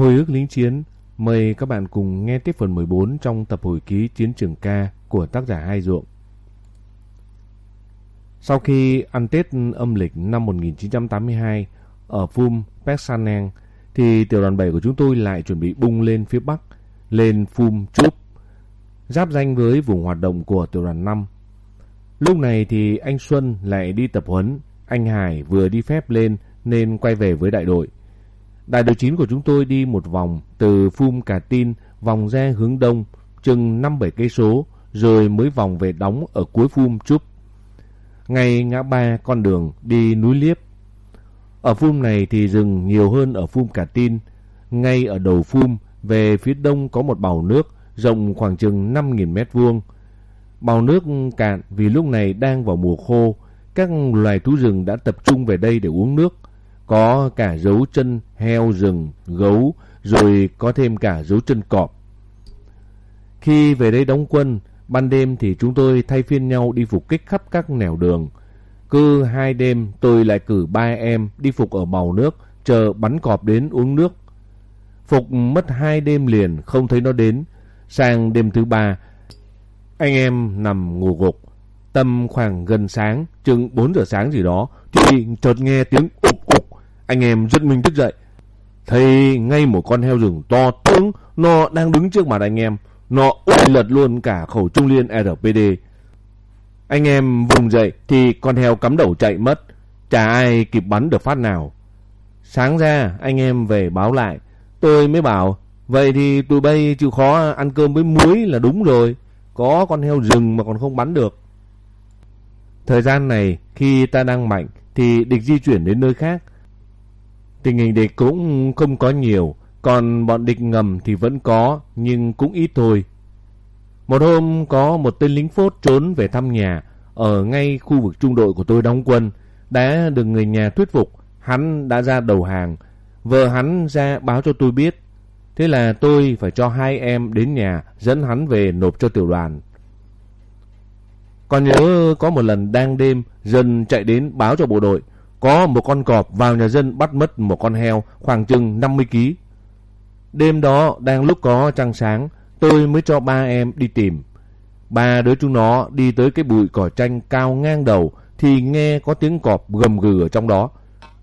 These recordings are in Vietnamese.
Hồi ức lính chiến, mời các bạn cùng nghe tiếp phần 14 trong tập hồi ký Chiến trường ca của tác giả Hai Ruộng. Sau khi ăn Tết âm lịch năm 1982 ở Phum Peksaneng, thì tiểu đoàn 7 của chúng tôi lại chuẩn bị bung lên phía Bắc, lên Phum Chup, giáp danh với vùng hoạt động của tiểu đoàn 5. Lúc này thì anh Xuân lại đi tập huấn, anh Hải vừa đi phép lên nên quay về với đại đội. Đại đội 9 của chúng tôi đi một vòng từ Phum Cà Tin, vòng ra hướng đông, chừng 5-7 cây số, rồi mới vòng về đóng ở cuối Phum Trúc. Ngay ngã ba con đường đi núi Liếp. Ở Phum này thì rừng nhiều hơn ở Phum Cà Tin. Ngay ở đầu Phum, về phía đông có một bào nước rộng khoảng chừng 5.000 mét vuông. Bào nước cạn vì lúc này đang vào mùa khô. Các loài thú rừng đã tập trung về đây để uống nước. Có cả dấu chân heo rừng, gấu, rồi có thêm cả dấu chân cọp. Khi về đây đóng quân, ban đêm thì chúng tôi thay phiên nhau đi phục kích khắp các nẻo đường. Cứ hai đêm tôi lại cử ba em đi phục ở màu nước, chờ bắn cọp đến uống nước. Phục mất hai đêm liền không thấy nó đến. Sang đêm thứ ba, anh em nằm ngủ gục. Tầm khoảng gần sáng, chừng 4 giờ sáng gì đó, thì chợt nghe tiếng ụp. Anh em rất mình thức dậy. Thấy ngay một con heo rừng to tướng, nó đang đứng trước mặt anh em. Nó ui lật luôn cả khẩu trung liên RPD. Anh em vùng dậy thì con heo cắm đầu chạy mất. Chả ai kịp bắn được phát nào. Sáng ra anh em về báo lại. Tôi mới bảo, vậy thì tụi bay chịu khó ăn cơm với muối là đúng rồi. Có con heo rừng mà còn không bắn được. Thời gian này khi ta đang mạnh thì địch di chuyển đến nơi khác. Tình hình địch cũng không có nhiều, còn bọn địch ngầm thì vẫn có, nhưng cũng ít thôi. Một hôm có một tên lính phốt trốn về thăm nhà, ở ngay khu vực trung đội của tôi đóng quân, đã được người nhà thuyết phục, hắn đã ra đầu hàng. Vợ hắn ra báo cho tôi biết. Thế là tôi phải cho hai em đến nhà dẫn hắn về nộp cho tiểu đoàn. Còn nhớ có một lần đang đêm, dân chạy đến báo cho bộ đội. Có một con cọp vào nhà dân bắt mất một con heo khoảng chừng 50 kg. Đêm đó đang lúc có trăng sáng, tôi mới cho ba em đi tìm. Ba đứa chúng nó đi tới cái bụi cỏ tranh cao ngang đầu thì nghe có tiếng cọp gầm gừ ở trong đó.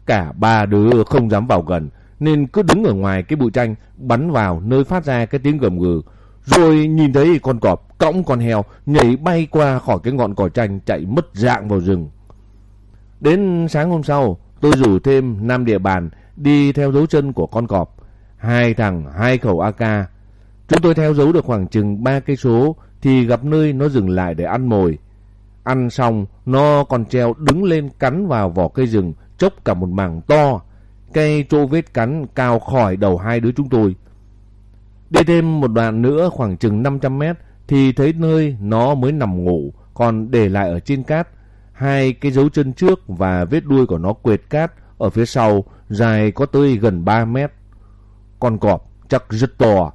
Cả ba đứa không dám vào gần nên cứ đứng ở ngoài cái bụi tranh bắn vào nơi phát ra cái tiếng gầm gừ. Rồi nhìn thấy con cọp cõng con heo nhảy bay qua khỏi cái ngọn cỏ tranh chạy mất dạng vào rừng. Đến sáng hôm sau, tôi rủ thêm năm địa bàn đi theo dấu chân của con cọp. Hai thằng, hai khẩu AK. Chúng tôi theo dấu được khoảng chừng ba cây số thì gặp nơi nó dừng lại để ăn mồi. Ăn xong, nó còn treo đứng lên cắn vào vỏ cây rừng, chốc cả một mảng to. Cây trô vết cắn cao khỏi đầu hai đứa chúng tôi. Đi thêm một đoạn nữa khoảng chừng 500 mét thì thấy nơi nó mới nằm ngủ, còn để lại ở trên cát hai cái dấu chân trước và vết đuôi của nó quệt cát ở phía sau dài có tới gần 3 mét. Con cọp chắc rất to.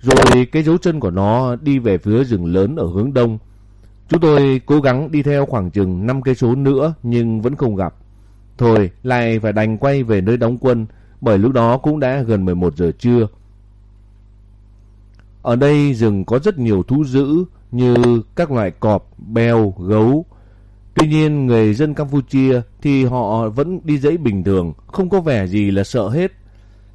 Rồi cái dấu chân của nó đi về phía rừng lớn ở hướng đông. Chúng tôi cố gắng đi theo khoảng chừng 5 cây số nữa nhưng vẫn không gặp. Thôi lại phải đành quay về nơi đóng quân bởi lúc đó cũng đã gần 11 giờ trưa. Ở đây rừng có rất nhiều thú dữ như các loại cọp, beo, gấu, Tuy nhiên người dân Campuchia thì họ vẫn đi dãy bình thường, không có vẻ gì là sợ hết.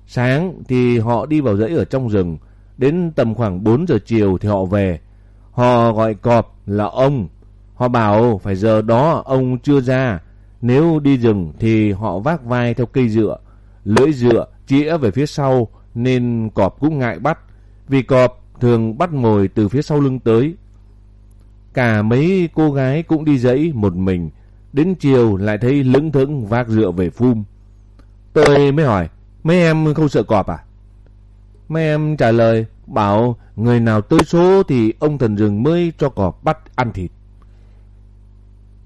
Sáng thì họ đi vào dãy ở trong rừng, đến tầm khoảng 4 giờ chiều thì họ về. Họ gọi cọp là ông. Họ bảo phải giờ đó ông chưa ra. Nếu đi rừng thì họ vác vai theo cây dựa. Lưỡi dựa chĩa về phía sau nên cọp cũng ngại bắt. Vì cọp thường bắt mồi từ phía sau lưng tới. Cả mấy cô gái cũng đi dãy một mình. Đến chiều lại thấy lững thững vác rượu về phum. Tôi mới hỏi, mấy em không sợ cọp à? Mấy em trả lời, bảo người nào tới số thì ông thần rừng mới cho cọp bắt ăn thịt.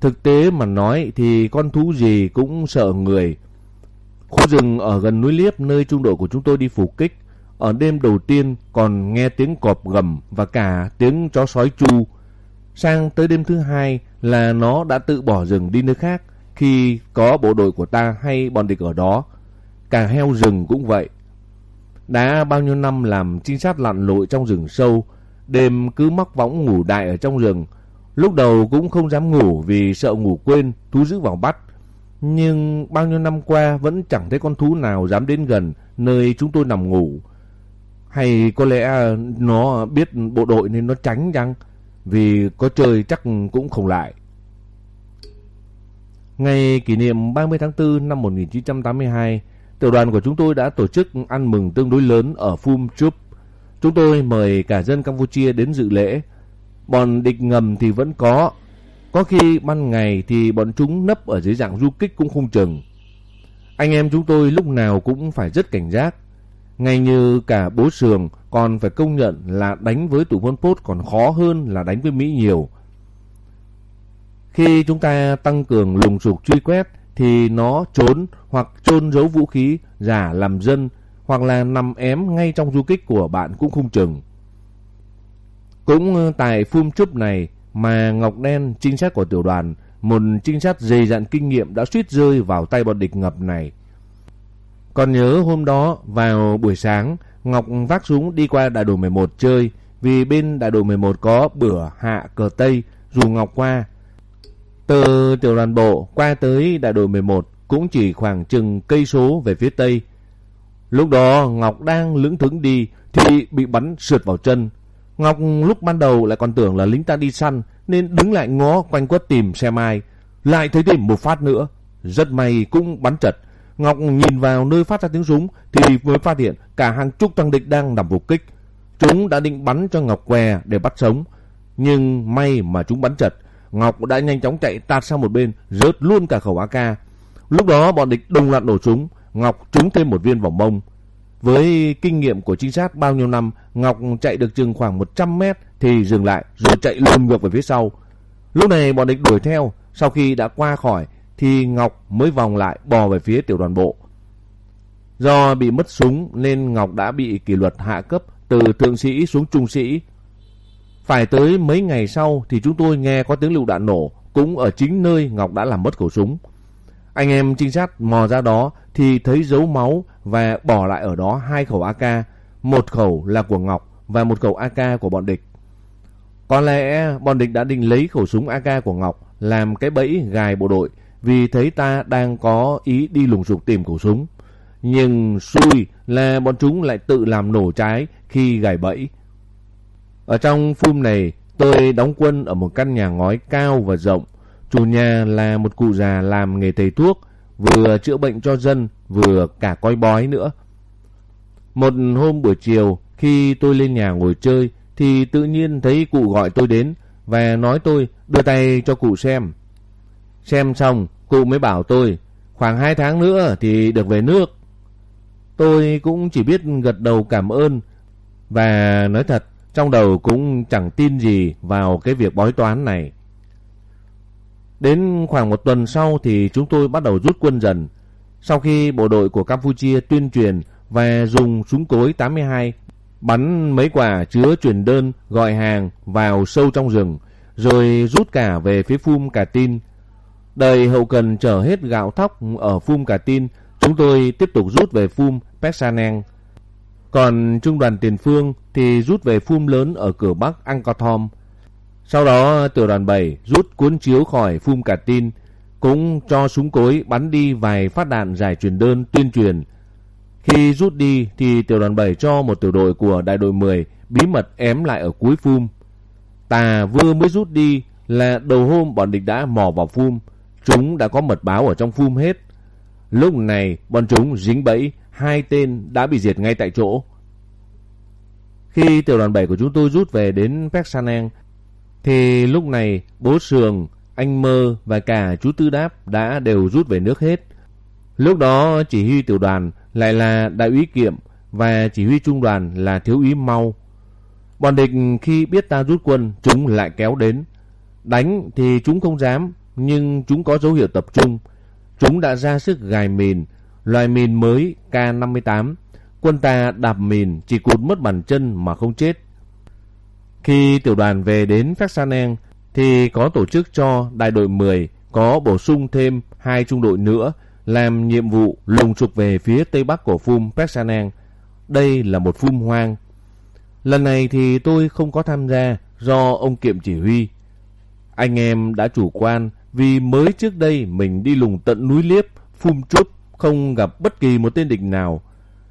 Thực tế mà nói thì con thú gì cũng sợ người. Khu rừng ở gần núi Liếp nơi trung đội của chúng tôi đi phục kích. Ở đêm đầu tiên còn nghe tiếng cọp gầm và cả tiếng chó sói chu. Sang tới đêm thứ hai là nó đã tự bỏ rừng đi nơi khác khi có bộ đội của ta hay bọn địch ở đó. Cả heo rừng cũng vậy. đã bao nhiêu năm làm trinh sát lặn lội trong rừng sâu, đêm cứ mắc võng ngủ đại ở trong rừng. Lúc đầu cũng không dám ngủ vì sợ ngủ quên, thú dữ vào bắt. Nhưng bao nhiêu năm qua vẫn chẳng thấy con thú nào dám đến gần nơi chúng tôi nằm ngủ. Hay có lẽ nó biết bộ đội nên nó tránh chăng? Vì có chơi chắc cũng không lại. Ngày kỷ niệm 30 tháng 4 năm 1982, tiểu đoàn của chúng tôi đã tổ chức ăn mừng tương đối lớn ở Phum Chup. Chúng tôi mời cả dân Campuchia đến dự lễ. Bọn địch ngầm thì vẫn có. Có khi ban ngày thì bọn chúng nấp ở dưới dạng du kích cũng không chừng. Anh em chúng tôi lúc nào cũng phải rất cảnh giác. Ngay như cả bố sường còn phải công nhận là đánh với tụi Pol Pot còn khó hơn là đánh với Mỹ nhiều. Khi chúng ta tăng cường lùng sục truy quét thì nó trốn hoặc chôn giấu vũ khí giả làm dân hoặc là nằm ém ngay trong du kích của bạn cũng không chừng. Cũng tại phum chúp này mà Ngọc Đen, trinh sát của tiểu đoàn, một trinh sát dày dặn kinh nghiệm đã suýt rơi vào tay bọn địch ngập này. Còn nhớ hôm đó vào buổi sáng, Ngọc vác súng đi qua đại đội 11 chơi vì bên đại đội 11 có bữa hạ cờ Tây dù Ngọc qua. Từ tiểu đoàn bộ qua tới đại đội 11 cũng chỉ khoảng chừng cây số về phía Tây. Lúc đó Ngọc đang lững thững đi thì bị bắn sượt vào chân. Ngọc lúc ban đầu lại còn tưởng là lính ta đi săn nên đứng lại ngó quanh quất tìm xem ai. Lại thấy tìm một phát nữa. Rất may cũng bắn chật. Ngọc nhìn vào nơi phát ra tiếng súng thì mới phát hiện cả hàng chục tăng địch đang nằm phục kích. Chúng đã định bắn cho Ngọc què để bắt sống. Nhưng may mà chúng bắn chật. Ngọc đã nhanh chóng chạy tạt sang một bên, rớt luôn cả khẩu AK. Lúc đó bọn địch đồng loạt nổ súng, Ngọc trúng thêm một viên vào mông. Với kinh nghiệm của trinh sát bao nhiêu năm, Ngọc chạy được chừng khoảng 100 mét thì dừng lại rồi chạy lùm ngược về phía sau. Lúc này bọn địch đuổi theo, sau khi đã qua khỏi thì Ngọc mới vòng lại bò về phía tiểu đoàn bộ. Do bị mất súng nên Ngọc đã bị kỷ luật hạ cấp từ thượng sĩ xuống trung sĩ. Phải tới mấy ngày sau thì chúng tôi nghe có tiếng lựu đạn nổ cũng ở chính nơi Ngọc đã làm mất khẩu súng. Anh em trinh sát mò ra đó thì thấy dấu máu và bỏ lại ở đó hai khẩu AK, một khẩu là của Ngọc và một khẩu AK của bọn địch. Có lẽ bọn địch đã định lấy khẩu súng AK của Ngọc làm cái bẫy gài bộ đội vì thấy ta đang có ý đi lùng sục tìm khẩu súng. Nhưng xui là bọn chúng lại tự làm nổ trái khi gài bẫy. Ở trong phum này tôi đóng quân ở một căn nhà ngói cao và rộng. Chủ nhà là một cụ già làm nghề thầy thuốc, vừa chữa bệnh cho dân, vừa cả coi bói nữa. Một hôm buổi chiều, khi tôi lên nhà ngồi chơi, thì tự nhiên thấy cụ gọi tôi đến và nói tôi đưa tay cho cụ xem. Xem xong, Cô mới bảo tôi, khoảng 2 tháng nữa thì được về nước. Tôi cũng chỉ biết gật đầu cảm ơn và nói thật, trong đầu cũng chẳng tin gì vào cái việc bói toán này. Đến khoảng một tuần sau thì chúng tôi bắt đầu rút quân dần. Sau khi bộ đội của Campuchia tuyên truyền và dùng súng cối 82 bắn mấy quả chứa truyền đơn gọi hàng vào sâu trong rừng, rồi rút cả về phía Phum Cà Tin. Đời hậu cần chở hết gạo thóc ở Phum Cà Tin, chúng tôi tiếp tục rút về Phum Pesaneng. Còn trung đoàn tiền phương thì rút về Phum lớn ở cửa Bắc Angkor Sau đó tiểu đoàn 7 rút cuốn chiếu khỏi Phum Cà Tin, cũng cho súng cối bắn đi vài phát đạn giải truyền đơn tuyên truyền khi rút đi thì tiểu đoàn 7 cho một tiểu đội của đại đội 10 bí mật ém lại ở cuối phum. Tà vừa mới rút đi là đầu hôm bọn địch đã mò vào phum. Chúng đã có mật báo ở trong phum hết. Lúc này bọn chúng dính bẫy, hai tên đã bị diệt ngay tại chỗ. Khi tiểu đoàn 7 của chúng tôi rút về đến Pexaneng thì lúc này bố Sường, anh Mơ và cả chú Tư Đáp đã đều rút về nước hết. Lúc đó chỉ huy tiểu đoàn lại là đại úy Kiệm và chỉ huy trung đoàn là thiếu úy Mau. Bọn địch khi biết ta rút quân, chúng lại kéo đến. Đánh thì chúng không dám, nhưng chúng có dấu hiệu tập trung. Chúng đã ra sức gài mìn, loại mìn mới K58. Quân ta đạp mìn chỉ cụt mất bàn chân mà không chết. Khi tiểu đoàn về đến Phác thì có tổ chức cho đại đội 10 có bổ sung thêm hai trung đội nữa làm nhiệm vụ lùng trục về phía tây bắc của Phum Peksanang. đây là một phum hoang. Lần này thì tôi không có tham gia do ông Kiệm chỉ huy. Anh em đã chủ quan vì mới trước đây mình đi lùng tận núi Liếp, phum chút không gặp bất kỳ một tên địch nào.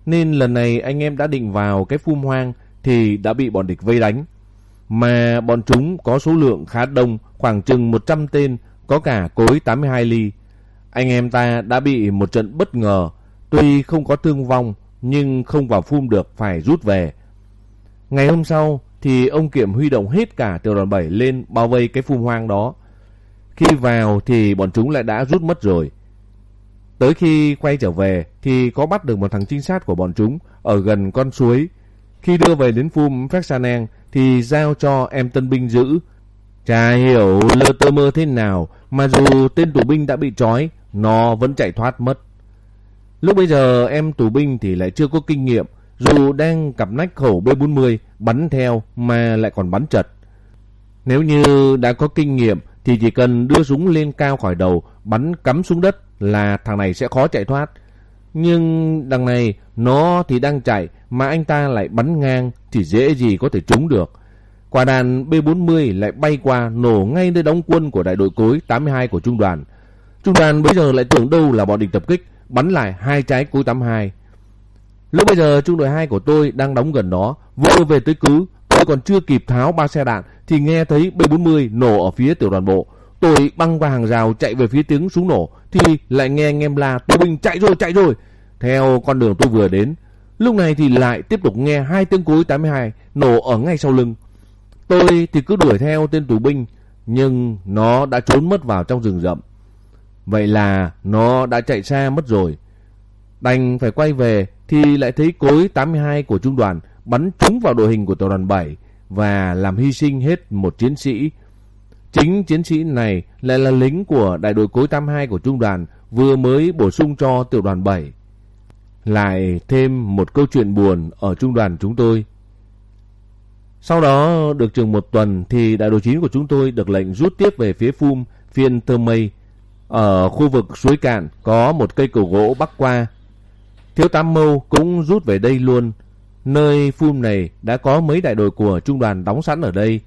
Nên lần này anh em đã định vào cái phum hoang thì đã bị bọn địch vây đánh. Mà bọn chúng có số lượng khá đông, khoảng chừng 100 tên, có cả cối 82 ly. Anh em ta đã bị một trận bất ngờ, tuy không có thương vong, nhưng không vào phum được phải rút về. Ngày hôm sau thì ông kiểm huy động hết cả tiểu đoàn 7 lên bao vây cái phum hoang đó. Khi vào thì bọn chúng lại đã rút mất rồi. Tới khi quay trở về thì có bắt được một thằng trinh sát của bọn chúng ở gần con suối. Khi đưa về đến phum Phexaneng thì giao cho em tân binh giữ. Chả hiểu lơ tơ mơ thế nào mà dù tên tù binh đã bị trói, nó vẫn chạy thoát mất. Lúc bây giờ em tù binh thì lại chưa có kinh nghiệm, dù đang cặp nách khẩu B40 bắn theo mà lại còn bắn chật. Nếu như đã có kinh nghiệm thì chỉ cần đưa súng lên cao khỏi đầu, bắn cắm xuống đất là thằng này sẽ khó chạy thoát. Nhưng đằng này nó thì đang chạy mà anh ta lại bắn ngang thì dễ gì có thể trúng được. Quả đạn B40 lại bay qua nổ ngay nơi đóng quân của đại đội cối 82 của trung đoàn. Trung đoàn bây giờ lại tưởng đâu là bọn địch tập kích, bắn lại hai trái cối 82. Lúc bây giờ trung đội 2 của tôi đang đóng gần đó, vừa về tới cứ, tôi còn chưa kịp tháo ba xe đạn thì nghe thấy B40 nổ ở phía tiểu đoàn bộ. Tôi băng qua hàng rào chạy về phía tiếng súng nổ thì lại nghe anh em la tù binh chạy rồi chạy rồi. Theo con đường tôi vừa đến, lúc này thì lại tiếp tục nghe hai tiếng cối 82 nổ ở ngay sau lưng. Tôi thì cứ đuổi theo tên tù binh nhưng nó đã trốn mất vào trong rừng rậm. Vậy là nó đã chạy xa mất rồi. Đành phải quay về thì lại thấy cối 82 của trung đoàn bắn trúng vào đội hình của tiểu đoàn 7 và làm hy sinh hết một chiến sĩ. Chính chiến sĩ này lại là lính của đại đội cối 82 của trung đoàn vừa mới bổ sung cho tiểu đoàn 7. Lại thêm một câu chuyện buồn ở trung đoàn chúng tôi. Sau đó được chừng một tuần thì đại đội 9 của chúng tôi được lệnh rút tiếp về phía Phum, phiên Tơ Mây. Ở khu vực suối cạn có một cây cầu gỗ bắc qua. Thiếu Tám Mâu cũng rút về đây luôn. Nơi Phum này đã có mấy đại đội của trung đoàn đóng sẵn ở đây.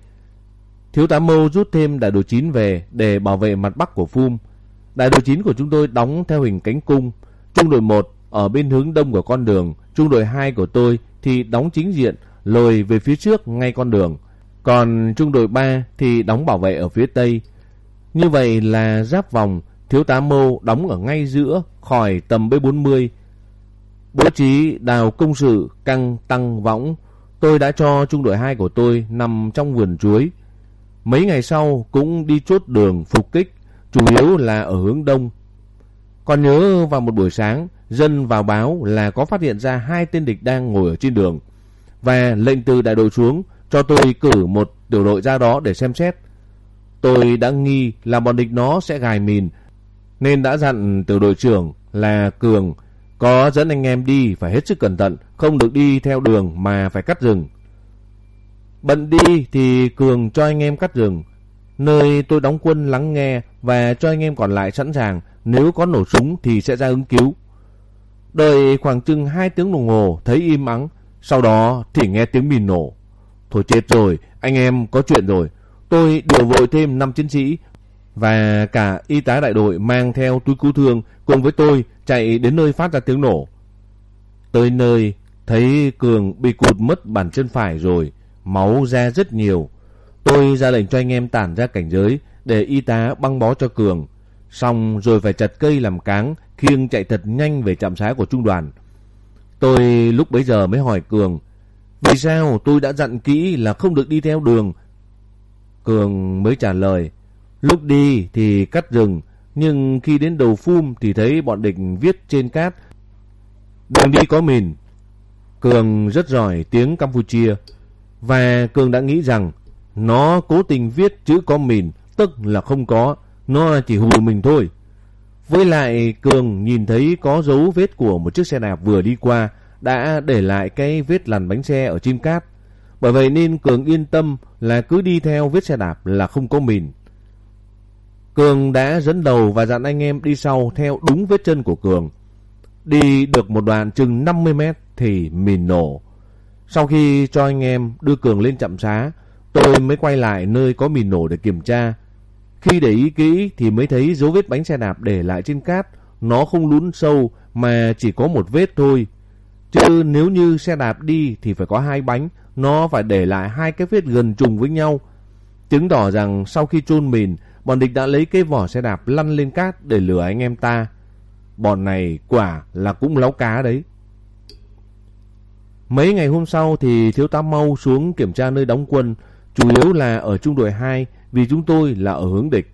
Thiếu tá Mâu rút thêm đại đội 9 về để bảo vệ mặt bắc của Phum. Đại đội 9 của chúng tôi đóng theo hình cánh cung. Trung đội 1 ở bên hướng đông của con đường. Trung đội 2 của tôi thì đóng chính diện lồi về phía trước ngay con đường. Còn trung đội 3 thì đóng bảo vệ ở phía tây. Như vậy là giáp vòng, Thiếu tá Mâu đóng ở ngay giữa, khỏi tầm B40. Bố trí đào công sự căng tăng võng. Tôi đã cho trung đội 2 của tôi nằm trong vườn chuối. Mấy ngày sau cũng đi chốt đường phục kích, chủ yếu là ở hướng đông. Còn nhớ vào một buổi sáng, dân vào báo là có phát hiện ra hai tên địch đang ngồi ở trên đường. Và lệnh từ đại đội xuống cho tôi cử một tiểu đội ra đó để xem xét. Tôi đã nghi là bọn địch nó sẽ gài mìn, nên đã dặn tiểu đội trưởng là Cường có dẫn anh em đi phải hết sức cẩn thận, không được đi theo đường mà phải cắt rừng. Bận đi thì Cường cho anh em cắt rừng. Nơi tôi đóng quân lắng nghe và cho anh em còn lại sẵn sàng nếu có nổ súng thì sẽ ra ứng cứu. Đợi khoảng chừng 2 tiếng đồng hồ thấy im ắng, sau đó thì nghe tiếng mìn nổ. Thôi chết rồi, anh em có chuyện rồi. Tôi điều vội thêm 5 chiến sĩ và cả y tá đại đội mang theo túi cứu thương cùng với tôi chạy đến nơi phát ra tiếng nổ. Tới nơi, thấy Cường bị cụt mất bàn chân phải rồi, máu ra rất nhiều. Tôi ra lệnh cho anh em tản ra cảnh giới để y tá băng bó cho Cường. Xong rồi phải chặt cây làm cáng, khiêng chạy thật nhanh về trạm xá của trung đoàn. Tôi lúc bấy giờ mới hỏi Cường, vì sao tôi đã dặn kỹ là không được đi theo đường? Cường mới trả lời, lúc đi thì cắt rừng, nhưng khi đến đầu phum thì thấy bọn địch viết trên cát. Đường đi có mìn. Cường rất giỏi tiếng Campuchia Và Cường đã nghĩ rằng Nó cố tình viết chữ có mìn Tức là không có Nó chỉ hù mình thôi. Với lại Cường nhìn thấy có dấu vết của một chiếc xe đạp vừa đi qua Đã để lại cái vết lằn bánh xe ở chim cát. Bởi vậy nên Cường yên tâm là cứ đi theo vết xe đạp là không có mìn. Cường đã dẫn đầu và dặn anh em đi sau theo đúng vết chân của Cường. Đi được một đoạn chừng 50 mét thì mìn nổ. Sau khi cho anh em đưa Cường lên chậm xá, tôi mới quay lại nơi có mìn nổ để kiểm tra. Khi để ý kỹ thì mới thấy dấu vết bánh xe đạp để lại trên cát. Nó không lún sâu mà chỉ có một vết thôi. Chứ nếu như xe đạp đi thì phải có hai bánh, nó phải để lại hai cái vết gần trùng với nhau. Chứng tỏ rằng sau khi chôn mìn, bọn địch đã lấy cái vỏ xe đạp lăn lên cát để lừa anh em ta. Bọn này quả là cũng láo cá đấy. Mấy ngày hôm sau thì thiếu tá mau xuống kiểm tra nơi đóng quân, chủ yếu là ở trung đội 2 vì chúng tôi là ở hướng địch.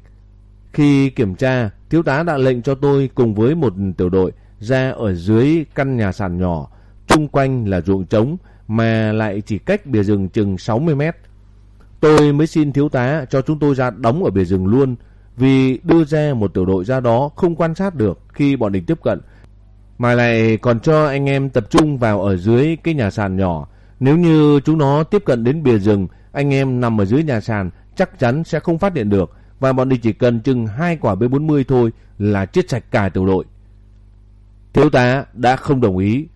Khi kiểm tra, thiếu tá đã lệnh cho tôi cùng với một tiểu đội ra ở dưới căn nhà sàn nhỏ, chung quanh là ruộng trống mà lại chỉ cách bìa rừng chừng 60 mét. Tôi mới xin thiếu tá cho chúng tôi ra đóng ở bìa rừng luôn vì đưa ra một tiểu đội ra đó không quan sát được khi bọn địch tiếp cận mà lại còn cho anh em tập trung vào ở dưới cái nhà sàn nhỏ. Nếu như chúng nó tiếp cận đến bìa rừng, anh em nằm ở dưới nhà sàn chắc chắn sẽ không phát hiện được và bọn địch chỉ cần chừng hai quả B40 thôi là chết sạch cả tiểu đội. Thiếu tá đã không đồng ý.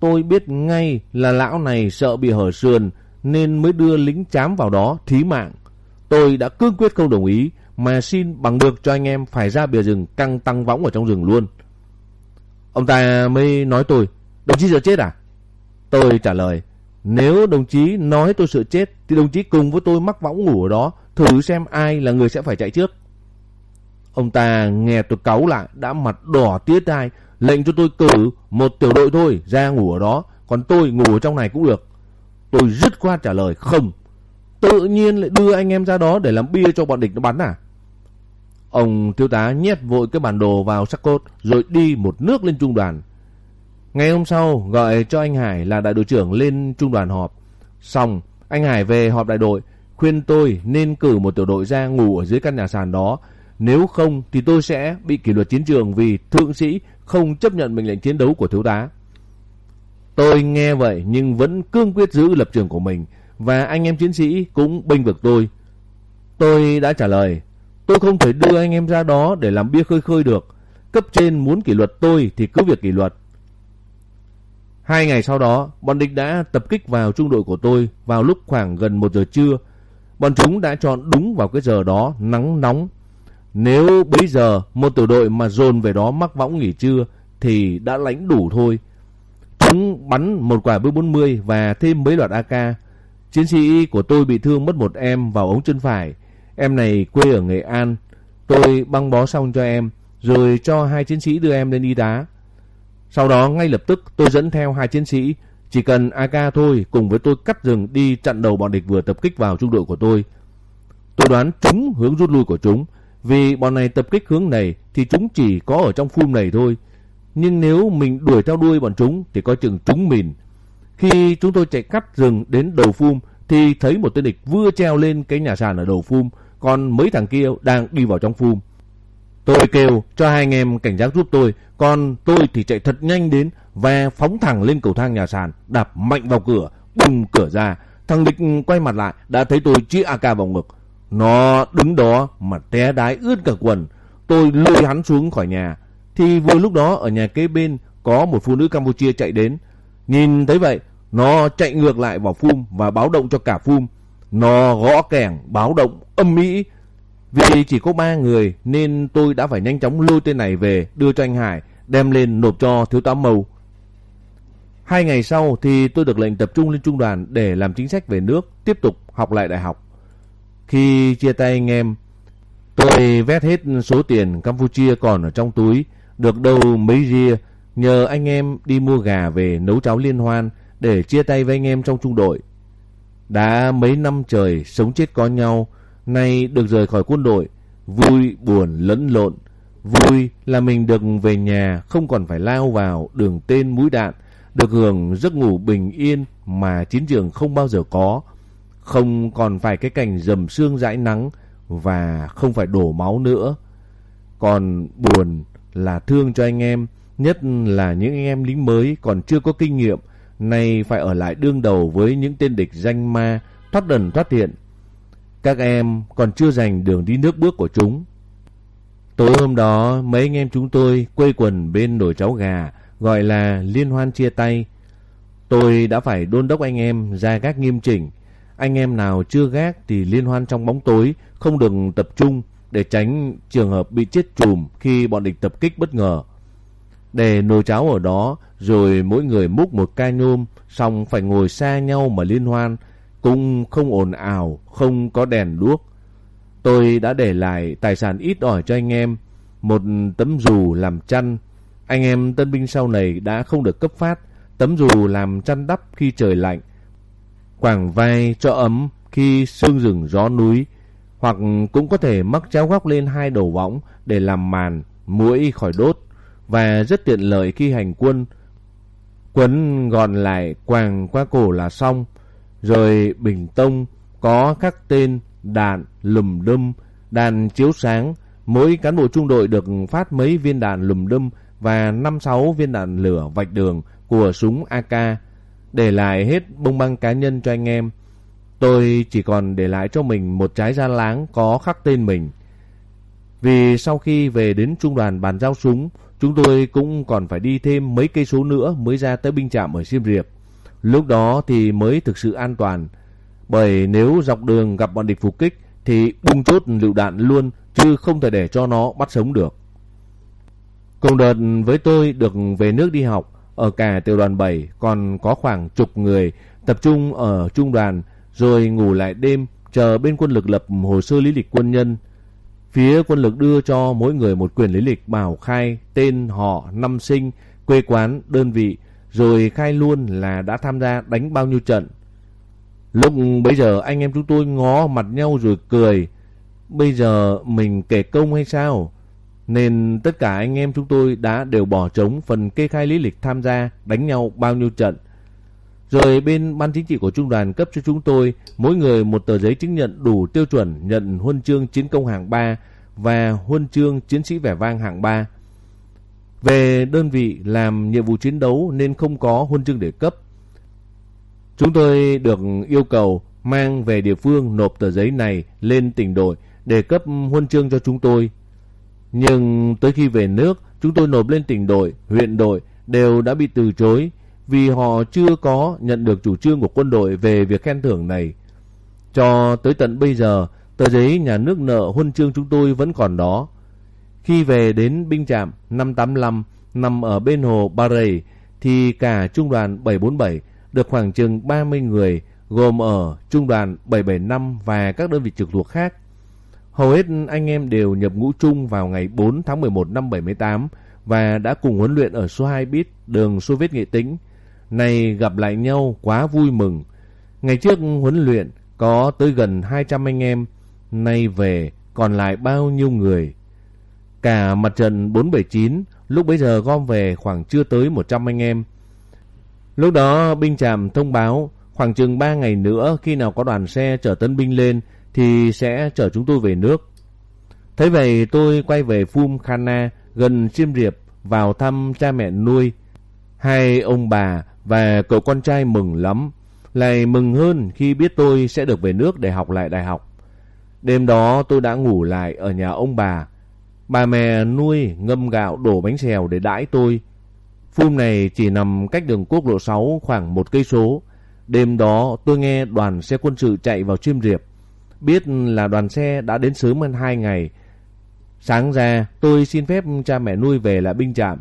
Tôi biết ngay là lão này sợ bị hở sườn nên mới đưa lính chám vào đó thí mạng. Tôi đã cương quyết không đồng ý mà xin bằng được cho anh em phải ra bìa rừng căng tăng võng ở trong rừng luôn. Ông ta mới nói tôi, đồng chí sợ chết à? Tôi trả lời, nếu đồng chí nói tôi sợ chết thì đồng chí cùng với tôi mắc võng ngủ ở đó, thử xem ai là người sẽ phải chạy trước. Ông ta nghe tôi cáu lại, đã mặt đỏ tía tai, lệnh cho tôi cử một tiểu đội thôi ra ngủ ở đó, còn tôi ngủ ở trong này cũng được. Tôi dứt khoát trả lời không. Tự nhiên lại đưa anh em ra đó để làm bia cho bọn địch nó bắn à? Ông thiếu tá nhét vội cái bản đồ vào sắc cốt rồi đi một nước lên trung đoàn. Ngày hôm sau gọi cho anh Hải là đại đội trưởng lên trung đoàn họp. Xong, anh Hải về họp đại đội, khuyên tôi nên cử một tiểu đội ra ngủ ở dưới căn nhà sàn đó. Nếu không thì tôi sẽ bị kỷ luật chiến trường vì thượng sĩ không chấp nhận mệnh lệnh chiến đấu của thiếu tá. Tôi nghe vậy nhưng vẫn cương quyết giữ lập trường của mình và anh em chiến sĩ cũng bênh vực tôi. Tôi đã trả lời Tôi không thể đưa anh em ra đó để làm bia khơi khơi được. Cấp trên muốn kỷ luật tôi thì cứ việc kỷ luật. Hai ngày sau đó, bọn địch đã tập kích vào trung đội của tôi vào lúc khoảng gần một giờ trưa. Bọn chúng đã chọn đúng vào cái giờ đó nắng nóng. Nếu bây giờ một tiểu đội mà dồn về đó mắc võng nghỉ trưa thì đã lãnh đủ thôi. Chúng bắn một quả B40 và thêm mấy loạt AK. Chiến sĩ của tôi bị thương mất một em vào ống chân phải. Em này quê ở Nghệ An. Tôi băng bó xong cho em, rồi cho hai chiến sĩ đưa em lên y tá. Sau đó ngay lập tức tôi dẫn theo hai chiến sĩ, chỉ cần AK thôi cùng với tôi cắt rừng đi chặn đầu bọn địch vừa tập kích vào trung đội của tôi. Tôi đoán chúng hướng rút lui của chúng, vì bọn này tập kích hướng này thì chúng chỉ có ở trong phum này thôi. Nhưng nếu mình đuổi theo đuôi bọn chúng thì coi chừng chúng mìn. Khi chúng tôi chạy cắt rừng đến đầu phum thì thấy một tên địch vừa treo lên cái nhà sàn ở đầu phum còn mấy thằng kia đang đi vào trong phum. Tôi kêu cho hai anh em cảnh giác giúp tôi, còn tôi thì chạy thật nhanh đến và phóng thẳng lên cầu thang nhà sàn, đạp mạnh vào cửa, bùng cửa ra. Thằng địch quay mặt lại, đã thấy tôi chĩa AK vào ngực. Nó đứng đó mà té đái ướt cả quần. Tôi lôi hắn xuống khỏi nhà. Thì vừa lúc đó ở nhà kế bên có một phụ nữ Campuchia chạy đến. Nhìn thấy vậy, nó chạy ngược lại vào phum và báo động cho cả phum. Nó gõ kèn, báo động, âm mỹ. Vì chỉ có ba người nên tôi đã phải nhanh chóng lôi tên này về đưa cho anh Hải, đem lên nộp cho thiếu tá Mâu. Hai ngày sau thì tôi được lệnh tập trung lên trung đoàn để làm chính sách về nước, tiếp tục học lại đại học. Khi chia tay anh em, tôi vét hết số tiền Campuchia còn ở trong túi, được đâu mấy ria, nhờ anh em đi mua gà về nấu cháo liên hoan để chia tay với anh em trong trung đội. Đã mấy năm trời sống chết có nhau, nay được rời khỏi quân đội, vui buồn lẫn lộn. Vui là mình được về nhà không còn phải lao vào đường tên mũi đạn, được hưởng giấc ngủ bình yên mà chiến trường không bao giờ có. Không còn phải cái cảnh dầm xương dãi nắng và không phải đổ máu nữa. Còn buồn là thương cho anh em, nhất là những anh em lính mới còn chưa có kinh nghiệm, nay phải ở lại đương đầu với những tên địch danh ma, thoát đần thoát hiện. Các em còn chưa giành đường đi nước bước của chúng. Tối hôm đó, mấy anh em chúng tôi quây quần bên nồi cháo gà, gọi là liên hoan chia tay. Tôi đã phải đôn đốc anh em ra gác nghiêm chỉnh. Anh em nào chưa gác thì liên hoan trong bóng tối, không được tập trung để tránh trường hợp bị chết chùm khi bọn địch tập kích bất ngờ. Để nồi cháo ở đó, rồi mỗi người múc một ca nhôm, xong phải ngồi xa nhau mà liên hoan, cũng không ồn ào, không có đèn đuốc. Tôi đã để lại tài sản ít ỏi cho anh em, một tấm dù làm chăn. Anh em tân binh sau này đã không được cấp phát, tấm dù làm chăn đắp khi trời lạnh, quảng vai cho ấm khi sương rừng gió núi, hoặc cũng có thể mắc chéo góc lên hai đầu võng để làm màn, mũi khỏi đốt, và rất tiện lợi khi hành quân. Quấn gọn lại quàng qua cổ là xong, rồi bình tông có các tên đạn lùm đâm, đạn chiếu sáng, mỗi cán bộ trung đội được phát mấy viên đạn lùm đâm và 5-6 viên đạn lửa vạch đường của súng AK, để lại hết bông băng cá nhân cho anh em. Tôi chỉ còn để lại cho mình một trái da láng có khắc tên mình. Vì sau khi về đến trung đoàn bàn giao súng, chúng tôi cũng còn phải đi thêm mấy cây số nữa mới ra tới binh trạm ở Siem Reap. Lúc đó thì mới thực sự an toàn. Bởi nếu dọc đường gặp bọn địch phục kích thì bung chốt lựu đạn luôn chứ không thể để cho nó bắt sống được. Cùng đợt với tôi được về nước đi học, ở cả tiểu đoàn 7 còn có khoảng chục người tập trung ở trung đoàn rồi ngủ lại đêm chờ bên quân lực lập hồ sơ lý lịch quân nhân. Phía quân lực đưa cho mỗi người một quyền lý lịch bảo khai tên, họ, năm sinh, quê quán, đơn vị, rồi khai luôn là đã tham gia đánh bao nhiêu trận. Lúc bây giờ anh em chúng tôi ngó mặt nhau rồi cười. Bây giờ mình kể công hay sao? Nên tất cả anh em chúng tôi đã đều bỏ trống phần kê khai lý lịch tham gia đánh nhau bao nhiêu trận. Rồi bên ban chính trị của trung đoàn cấp cho chúng tôi mỗi người một tờ giấy chứng nhận đủ tiêu chuẩn nhận huân chương chiến công hạng 3 và huân chương chiến sĩ vẻ vang hạng 3. Về đơn vị làm nhiệm vụ chiến đấu nên không có huân chương để cấp. Chúng tôi được yêu cầu mang về địa phương nộp tờ giấy này lên tỉnh đội để cấp huân chương cho chúng tôi. Nhưng tới khi về nước, chúng tôi nộp lên tỉnh đội, huyện đội đều đã bị từ chối vì họ chưa có nhận được chủ trương của quân đội về việc khen thưởng này. Cho tới tận bây giờ, tờ giấy nhà nước nợ huân chương chúng tôi vẫn còn đó. Khi về đến binh trạm 585 nằm ở bên hồ Ba Rầy thì cả trung đoàn 747 được khoảng chừng 30 người gồm ở trung đoàn 775 và các đơn vị trực thuộc khác. Hầu hết anh em đều nhập ngũ chung vào ngày 4 tháng 11 năm 78 và đã cùng huấn luyện ở số 2 bit đường Soviet Nghệ Tĩnh nay gặp lại nhau quá vui mừng. Ngày trước huấn luyện có tới gần 200 anh em, nay về còn lại bao nhiêu người. Cả mặt trận 479 lúc bấy giờ gom về khoảng chưa tới 100 anh em. Lúc đó binh trạm thông báo khoảng chừng 3 ngày nữa khi nào có đoàn xe chở tân binh lên thì sẽ chở chúng tôi về nước. Thế vậy tôi quay về Phum Khana gần Chiêm Riệp vào thăm cha mẹ nuôi. Hai ông bà và cậu con trai mừng lắm. Lại mừng hơn khi biết tôi sẽ được về nước để học lại đại học. Đêm đó tôi đã ngủ lại ở nhà ông bà. Bà mẹ nuôi ngâm gạo đổ bánh xèo để đãi tôi. Phum này chỉ nằm cách đường quốc lộ 6 khoảng một cây số. Đêm đó tôi nghe đoàn xe quân sự chạy vào chiêm riệp, Biết là đoàn xe đã đến sớm hơn 2 ngày. Sáng ra tôi xin phép cha mẹ nuôi về lại binh trạm.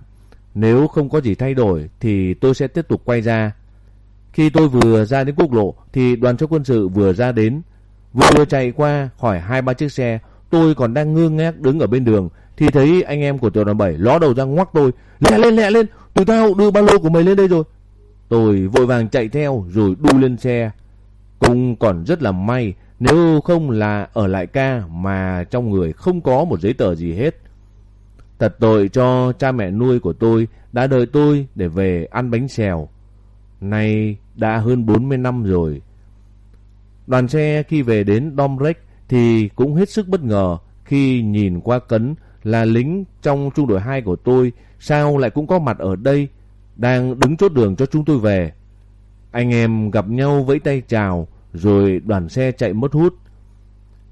Nếu không có gì thay đổi thì tôi sẽ tiếp tục quay ra. Khi tôi vừa ra đến quốc lộ thì đoàn xe quân sự vừa ra đến. Vừa chạy qua khỏi hai ba chiếc xe, tôi còn đang ngơ ngác đứng ở bên đường thì thấy anh em của tiểu đoàn 7 ló đầu ra ngoắc tôi. Lẹ lên lẹ lên, tụi tao đưa ba lô của mày lên đây rồi. Tôi vội vàng chạy theo rồi đu lên xe. Cũng còn rất là may nếu không là ở lại ca mà trong người không có một giấy tờ gì hết. Thật tội cho cha mẹ nuôi của tôi đã đợi tôi để về ăn bánh xèo. Nay đã hơn 40 năm rồi. Đoàn xe khi về đến Domrek thì cũng hết sức bất ngờ khi nhìn qua cấn là lính trong trung đội 2 của tôi, sao lại cũng có mặt ở đây, đang đứng chốt đường cho chúng tôi về. Anh em gặp nhau vẫy tay chào, rồi đoàn xe chạy mất hút.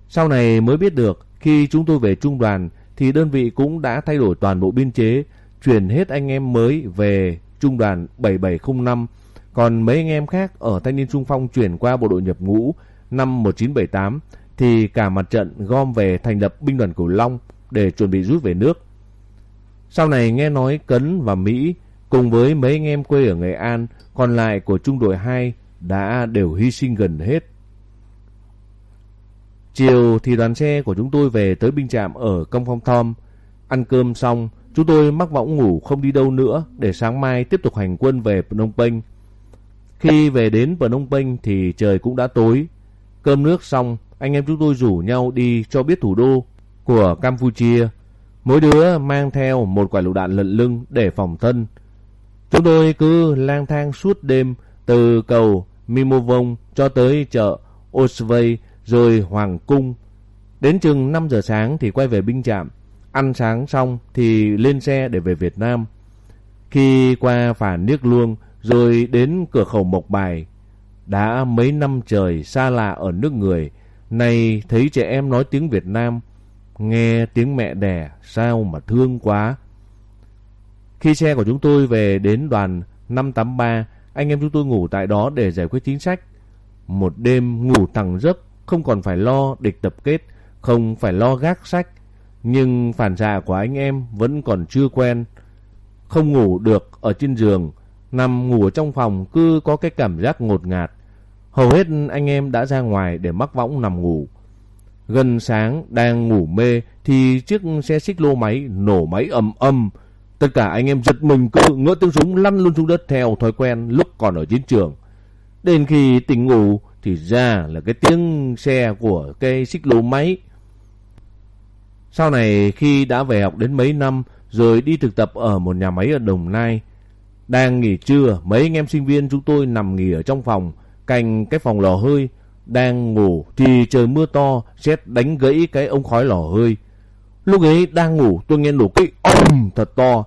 Sau này mới biết được khi chúng tôi về trung đoàn thì đơn vị cũng đã thay đổi toàn bộ biên chế, chuyển hết anh em mới về trung đoàn 7705, còn mấy anh em khác ở thanh niên trung phong chuyển qua bộ đội nhập ngũ năm 1978 thì cả mặt trận gom về thành lập binh đoàn Cửu Long để chuẩn bị rút về nước. Sau này nghe nói Cấn và Mỹ cùng với mấy anh em quê ở Nghệ An còn lại của trung đội 2 đã đều hy sinh gần hết. Chiều thì đoàn xe của chúng tôi về tới binh trạm ở Công Phong Thom. Ăn cơm xong, chúng tôi mắc võng ngủ không đi đâu nữa để sáng mai tiếp tục hành quân về Phnom Penh. Khi về đến Phnom Penh thì trời cũng đã tối. Cơm nước xong, anh em chúng tôi rủ nhau đi cho biết thủ đô của Campuchia. Mỗi đứa mang theo một quả lựu đạn lận lưng để phòng thân. Chúng tôi cứ lang thang suốt đêm từ cầu Mimovong cho tới chợ Osvey rồi Hoàng Cung. Đến chừng 5 giờ sáng thì quay về binh trạm. Ăn sáng xong thì lên xe để về Việt Nam. Khi qua phà Niếc Luông rồi đến cửa khẩu Mộc Bài. Đã mấy năm trời xa lạ ở nước người. nay thấy trẻ em nói tiếng Việt Nam. Nghe tiếng mẹ đẻ sao mà thương quá. Khi xe của chúng tôi về đến đoàn 583, anh em chúng tôi ngủ tại đó để giải quyết chính sách. Một đêm ngủ thẳng giấc, không còn phải lo địch tập kết, không phải lo gác sách. Nhưng phản xạ của anh em vẫn còn chưa quen. Không ngủ được ở trên giường, nằm ngủ ở trong phòng cứ có cái cảm giác ngột ngạt. Hầu hết anh em đã ra ngoài để mắc võng nằm ngủ. Gần sáng đang ngủ mê thì chiếc xe xích lô máy nổ máy ầm ầm. Tất cả anh em giật mình cứ ngỡ tiếng súng lăn luôn xuống đất theo thói quen lúc còn ở chiến trường. Đến khi tỉnh ngủ thì ra là cái tiếng xe của cái xích lô máy. Sau này khi đã về học đến mấy năm rồi đi thực tập ở một nhà máy ở Đồng Nai. Đang nghỉ trưa, mấy anh em sinh viên chúng tôi nằm nghỉ ở trong phòng, cạnh cái phòng lò hơi. Đang ngủ thì trời mưa to, xét đánh gãy cái ống khói lò hơi. Lúc ấy đang ngủ tôi nghe nổ cái ầm thật to.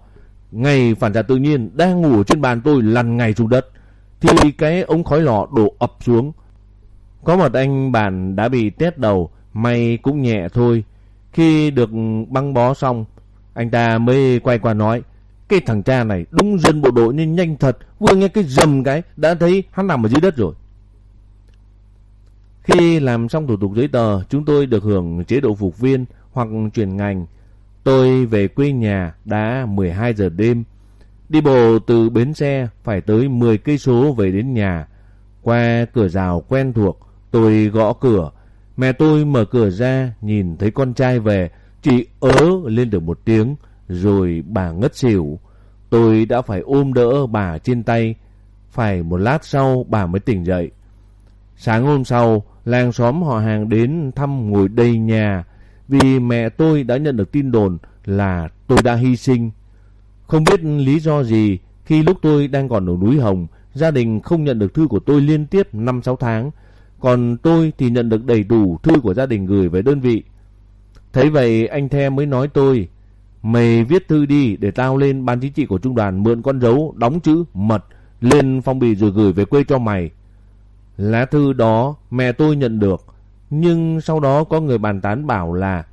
Ngay phản xạ tự nhiên đang ngủ trên bàn tôi lăn ngay xuống đất. Thì cái ống khói lò đổ ập xuống. Có một anh bạn đã bị tét đầu, may cũng nhẹ thôi. Khi được băng bó xong, anh ta mới quay qua nói, cái thằng cha này đúng dân bộ đội nên nhanh thật, vừa nghe cái dầm cái, đã thấy hắn nằm ở dưới đất rồi. Khi làm xong thủ tục giấy tờ, chúng tôi được hưởng chế độ phục viên hoặc chuyển ngành. Tôi về quê nhà đã 12 giờ đêm. Đi bộ từ bến xe phải tới 10 cây số về đến nhà. Qua cửa rào quen thuộc, tôi gõ cửa. Mẹ tôi mở cửa ra, nhìn thấy con trai về, chỉ ớ lên được một tiếng, rồi bà ngất xỉu. Tôi đã phải ôm đỡ bà trên tay. Phải một lát sau bà mới tỉnh dậy. Sáng hôm sau, làng xóm họ hàng đến thăm ngồi đầy nhà vì mẹ tôi đã nhận được tin đồn là tôi đã hy sinh. Không biết lý do gì, khi lúc tôi đang còn ở núi Hồng, gia đình không nhận được thư của tôi liên tiếp 5-6 tháng, còn tôi thì nhận được đầy đủ thư của gia đình gửi về đơn vị. Thấy vậy anh The mới nói tôi, mày viết thư đi để tao lên ban chính trị của trung đoàn mượn con dấu đóng chữ mật lên phong bì rồi gửi về quê cho mày. Lá thư đó mẹ tôi nhận được, nhưng sau đó có người bàn tán bảo là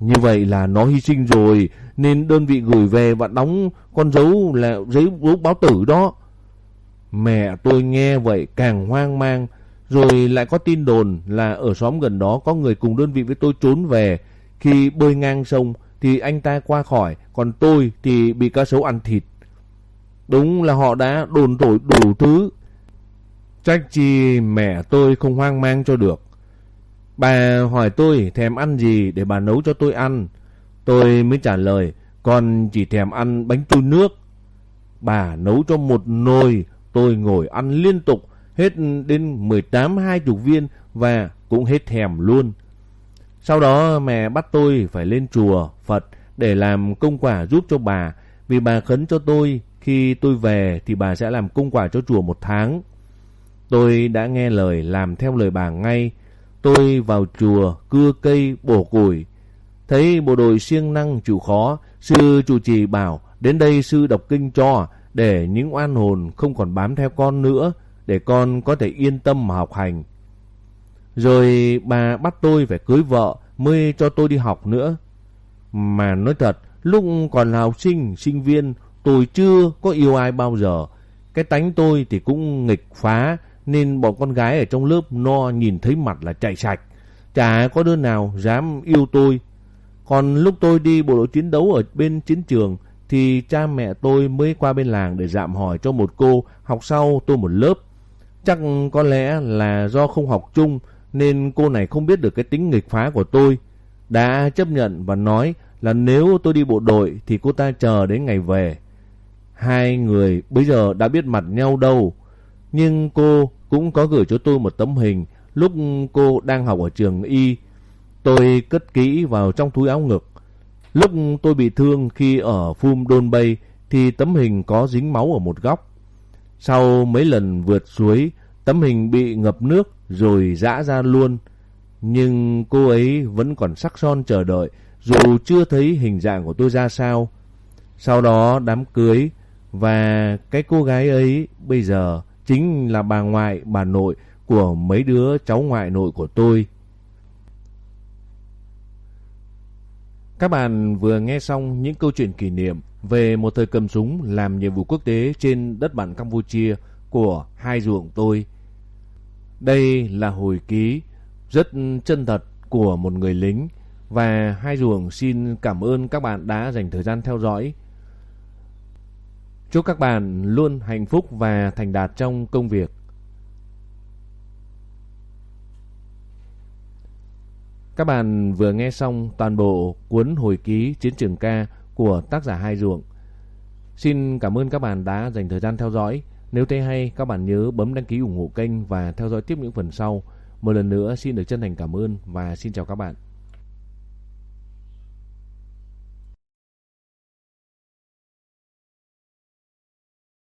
như vậy là nó hy sinh rồi nên đơn vị gửi về và đóng con dấu là giấy dấu báo tử đó. Mẹ tôi nghe vậy càng hoang mang, rồi lại có tin đồn là ở xóm gần đó có người cùng đơn vị với tôi trốn về. Khi bơi ngang sông thì anh ta qua khỏi, còn tôi thì bị cá sấu ăn thịt. Đúng là họ đã đồn thổi đủ thứ. Trách chi mẹ tôi không hoang mang cho được. Bà hỏi tôi thèm ăn gì để bà nấu cho tôi ăn. Tôi mới trả lời, con chỉ thèm ăn bánh trôi nước. Bà nấu cho một nồi, tôi ngồi ăn liên tục, hết đến 18-20 viên và cũng hết thèm luôn. Sau đó mẹ bắt tôi phải lên chùa Phật để làm công quả giúp cho bà, vì bà khấn cho tôi khi tôi về thì bà sẽ làm công quả cho chùa một tháng. Tôi đã nghe lời làm theo lời bà ngay, Tôi vào chùa cưa cây bổ củi. Thấy bộ đội siêng năng chịu khó, sư chủ trì bảo đến đây sư đọc kinh cho để những oan hồn không còn bám theo con nữa, để con có thể yên tâm mà học hành. Rồi bà bắt tôi phải cưới vợ mới cho tôi đi học nữa. Mà nói thật, Lúc còn là học sinh, sinh viên, tôi chưa có yêu ai bao giờ. Cái tánh tôi thì cũng nghịch phá, nên bọn con gái ở trong lớp no nhìn thấy mặt là chạy sạch. Chả có đứa nào dám yêu tôi. Còn lúc tôi đi bộ đội chiến đấu ở bên chiến trường, thì cha mẹ tôi mới qua bên làng để dạm hỏi cho một cô học sau tôi một lớp. Chắc có lẽ là do không học chung, nên cô này không biết được cái tính nghịch phá của tôi. Đã chấp nhận và nói là nếu tôi đi bộ đội thì cô ta chờ đến ngày về. Hai người bây giờ đã biết mặt nhau đâu. Nhưng cô cũng có gửi cho tôi một tấm hình lúc cô đang học ở trường Y. Tôi cất kỹ vào trong túi áo ngực. Lúc tôi bị thương khi ở Phum Đôn Bay thì tấm hình có dính máu ở một góc. Sau mấy lần vượt suối, tấm hình bị ngập nước rồi rã ra luôn. Nhưng cô ấy vẫn còn sắc son chờ đợi dù chưa thấy hình dạng của tôi ra sao. Sau đó đám cưới và cái cô gái ấy bây giờ chính là bà ngoại, bà nội của mấy đứa cháu ngoại nội của tôi. Các bạn vừa nghe xong những câu chuyện kỷ niệm về một thời cầm súng làm nhiệm vụ quốc tế trên đất bản Campuchia của hai ruộng tôi. Đây là hồi ký rất chân thật của một người lính và hai ruộng xin cảm ơn các bạn đã dành thời gian theo dõi. Chúc các bạn luôn hạnh phúc và thành đạt trong công việc. Các bạn vừa nghe xong toàn bộ cuốn hồi ký Chiến trường ca của tác giả Hai Ruộng. Xin cảm ơn các bạn đã dành thời gian theo dõi. Nếu thấy hay, các bạn nhớ bấm đăng ký ủng hộ kênh và theo dõi tiếp những phần sau. Một lần nữa xin được chân thành cảm ơn và xin chào các bạn.